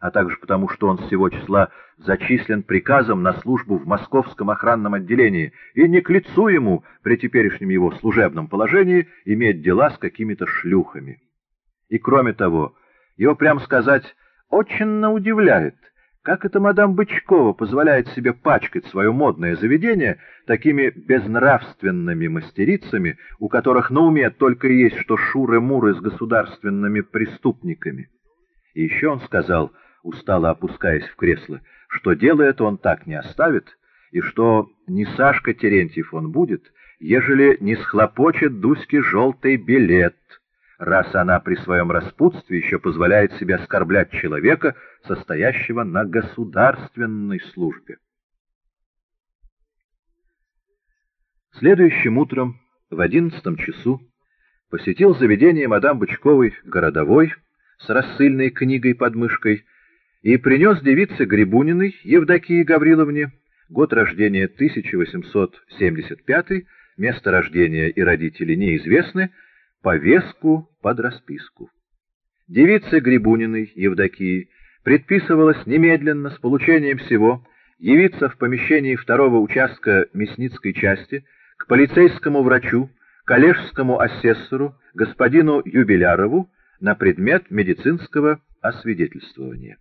а также потому, что он с всего числа зачислен приказом на службу в московском охранном отделении, и не к лицу ему при теперешнем его служебном положении иметь дела с какими-то шлюхами. И кроме того, его, прямо сказать, очень удивляет, как это мадам Бычкова позволяет себе пачкать свое модное заведение такими безнравственными мастерицами, у которых на уме только есть что шуры-муры с государственными преступниками. И еще он сказал, устало опускаясь в кресло, что дело это он так не оставит, и что не Сашка Терентьев он будет, ежели не схлопочет Дуське желтый билет — раз она при своем распутстве еще позволяет себе оскорблять человека, состоящего на государственной службе. Следующим утром в одиннадцатом часу посетил заведение мадам Бычковой городовой с рассыльной книгой под мышкой и принес девице Грибуниной Евдокии Гавриловне год рождения 1875, место рождения и родители неизвестны, повестку под расписку. Девице Грибуниной Евдокии предписывалось немедленно с получением всего явиться в помещении второго участка Мясницкой части к полицейскому врачу, коллежскому асессору, господину Юбилярову на предмет медицинского освидетельствования.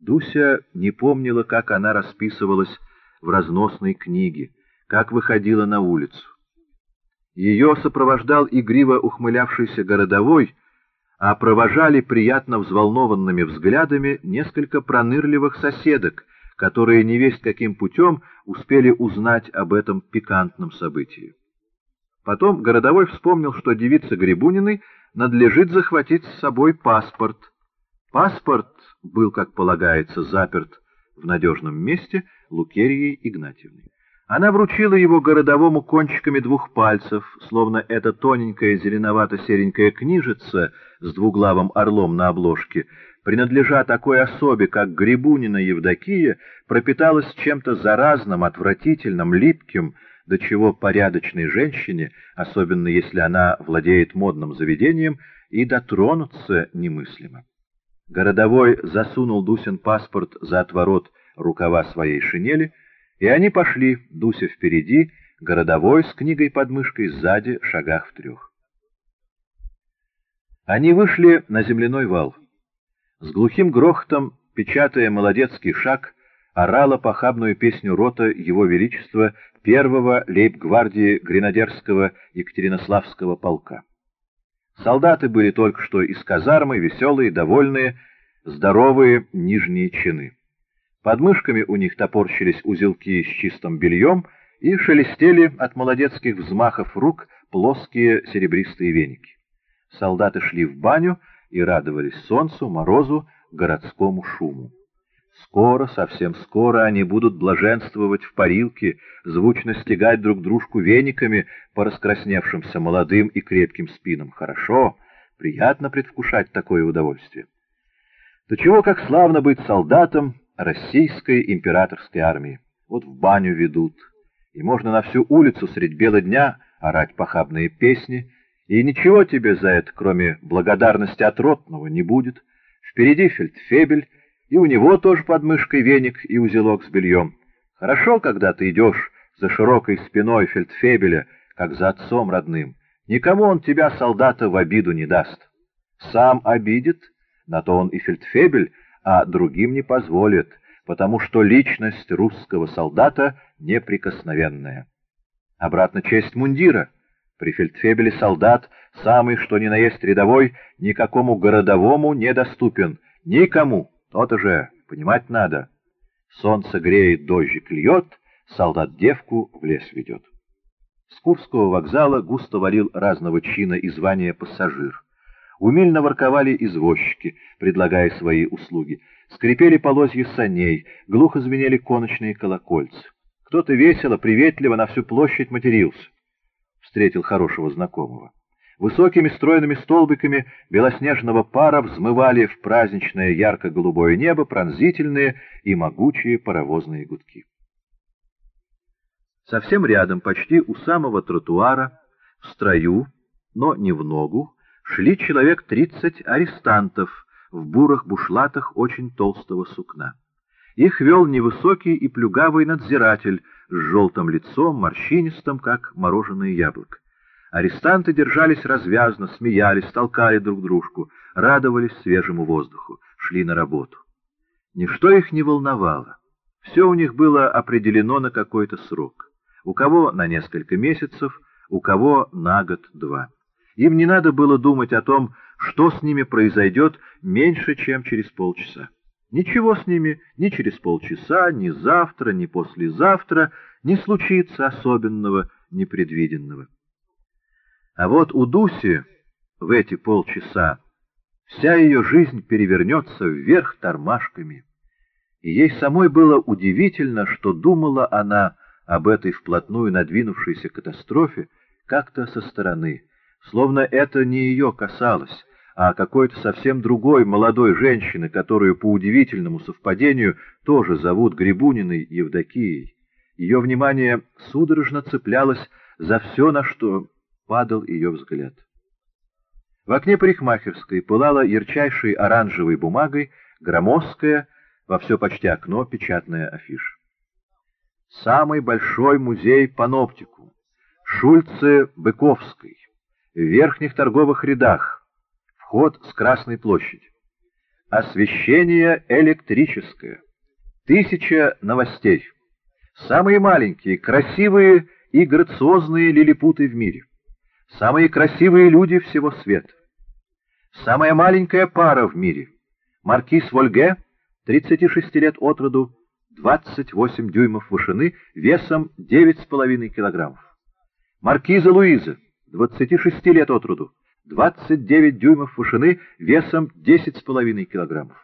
Дуся не помнила, как она расписывалась в разносной книге, как выходила на улицу. Ее сопровождал игриво ухмылявшийся городовой, а провожали приятно взволнованными взглядами несколько пронырливых соседок, которые невесть каким путем успели узнать об этом пикантном событии. Потом городовой вспомнил, что девице Грибуниной надлежит захватить с собой паспорт. Паспорт был, как полагается, заперт в надежном месте Лукерией Игнатьевной. Она вручила его городовому кончиками двух пальцев, словно эта тоненькая зеленовато-серенькая книжица с двуглавым орлом на обложке, принадлежа такой особе, как Грибунина Евдокия, пропиталась чем-то заразным, отвратительным, липким, до чего порядочной женщине, особенно если она владеет модным заведением, и дотронуться немыслимо. Городовой засунул Дусин паспорт за отворот рукава своей шинели, и они пошли, Дуся впереди, городовой с книгой под мышкой сзади, шагах в трех. Они вышли на земляной вал. С глухим грохотом, печатая молодецкий шаг, орала похабную песню рота Его Величества первого лейб-гвардии гренадерского Екатеринославского полка. Солдаты были только что из казармы, веселые, довольные, здоровые нижние чины. Под мышками у них топорщились узелки с чистым бельем и шелестели от молодецких взмахов рук плоские серебристые веники. Солдаты шли в баню и радовались солнцу, морозу, городскому шуму. Скоро, совсем скоро они будут блаженствовать в парилке, звучно стегать друг дружку вениками по раскрасневшимся молодым и крепким спинам. Хорошо, приятно предвкушать такое удовольствие. То чего, как славно быть солдатом, российской императорской армии. Вот в баню ведут, и можно на всю улицу средь бела дня орать похабные песни, и ничего тебе за это, кроме благодарности от ротного, не будет. Впереди фельдфебель, и у него тоже под мышкой веник и узелок с бельем. Хорошо, когда ты идешь за широкой спиной фельдфебеля, как за отцом родным. Никому он тебя, солдата, в обиду не даст. Сам обидит, на то он и фельдфебель, а другим не позволит, потому что личность русского солдата неприкосновенная. Обратно честь мундира. При фельдфебеле солдат, самый что ни на есть рядовой, никакому городовому недоступен. Никому. То-то же, понимать надо. Солнце греет, дождик льет, солдат девку в лес ведет. С Курского вокзала густо варил разного чина и звания пассажир. Умельно ворковали извозчики, предлагая свои услуги. Скрипели полозья саней, глухо звенели коночные колокольцы. Кто-то весело, приветливо на всю площадь матерился. Встретил хорошего знакомого. Высокими стройными столбиками белоснежного пара взмывали в праздничное ярко-голубое небо пронзительные и могучие паровозные гудки. Совсем рядом, почти у самого тротуара, в строю, но не в ногу, шли человек тридцать арестантов в бурых бушлатах очень толстого сукна. Их вел невысокий и плюгавый надзиратель с желтым лицом, морщинистым, как мороженое яблоко. Арестанты держались развязно, смеялись, толкали друг дружку, радовались свежему воздуху, шли на работу. Ничто их не волновало. Все у них было определено на какой-то срок. У кого на несколько месяцев, у кого на год-два. Им не надо было думать о том, что с ними произойдет меньше, чем через полчаса. Ничего с ними ни через полчаса, ни завтра, ни послезавтра не случится особенного, непредвиденного. А вот у Дуси в эти полчаса вся ее жизнь перевернется вверх тормашками. И ей самой было удивительно, что думала она об этой вплотную надвинувшейся катастрофе как-то со стороны, словно это не ее касалось, а какой-то совсем другой молодой женщины, которую по удивительному совпадению тоже зовут Грибуниной Евдокией. Ее внимание судорожно цеплялось за все, на что падал ее взгляд. В окне парикмахерской пылала ярчайшей оранжевой бумагой громоздкая, во все почти окно, печатная афиша. Самый большой музей паноптику, Шульце-Быковской, в верхних торговых рядах, Вход с Красной площади. Освещение электрическое. Тысяча новостей. Самые маленькие, красивые и грациозные лилипуты в мире. Самые красивые люди всего света. Самая маленькая пара в мире. Маркиз Вольге, 36 лет от роду, 28 дюймов вышины, весом 9,5 килограммов. Маркиза Луиза, 26 лет от роду, 29 дюймов вышины весом 10,5 килограммов.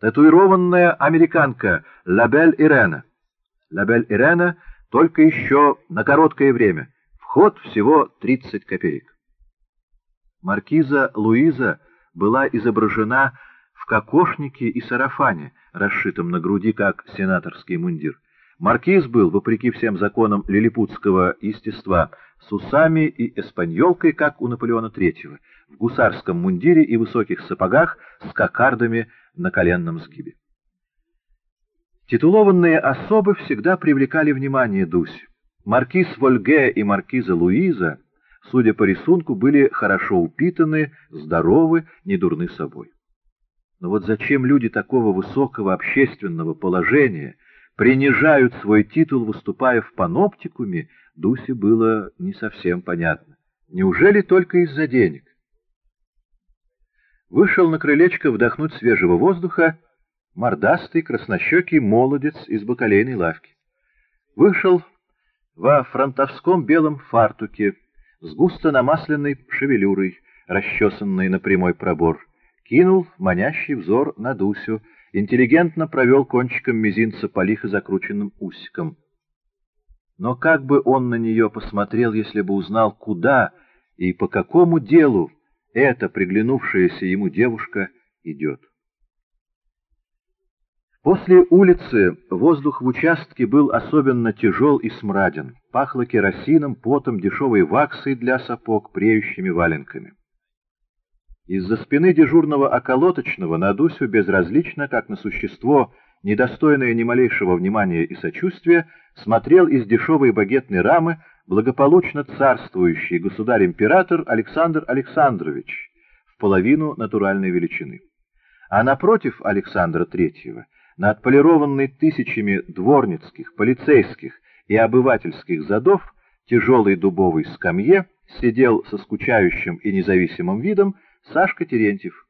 Татуированная американка Лабель Ирена. Лабель Ирена только еще на короткое время. Вход всего 30 копеек. Маркиза Луиза была изображена в кокошнике и сарафане, расшитом на груди как сенаторский мундир. Маркиз был, вопреки всем законам лилипутского естества, с усами и эспаньолкой, как у Наполеона III, в гусарском мундире и высоких сапогах с кокардами на коленном сгибе. Титулованные особы всегда привлекали внимание Дуси. Маркиз Вольге и маркиза Луиза, судя по рисунку, были хорошо упитаны, здоровы, недурны собой. Но вот зачем люди такого высокого общественного положения принижают свой титул, выступая в паноптикуме, Дусе было не совсем понятно. Неужели только из-за денег? Вышел на крылечко вдохнуть свежего воздуха мордастый краснощекий молодец из бакалейной лавки. Вышел во фронтовском белом фартуке с густо намасленной шевелюрой, расчесанной на прямой пробор, кинул манящий взор на Дусю, интеллигентно провел кончиком мизинца по лихо закрученным усикам. Но как бы он на нее посмотрел, если бы узнал, куда и по какому делу эта приглянувшаяся ему девушка идет? После улицы воздух в участке был особенно тяжел и смраден, пахло керосином, потом, дешевой ваксой для сапог, преющими валенками. Из-за спины дежурного околоточного на Дусю безразлично, как на существо, недостойное ни малейшего внимания и сочувствия, смотрел из дешевой багетной рамы благополучно царствующий государь-император Александр Александрович в половину натуральной величины. А напротив Александра Третьего, на отполированной тысячами дворницких, полицейских и обывательских задов, тяжелой дубовой скамье сидел со скучающим и независимым видом Сашка Терентьев,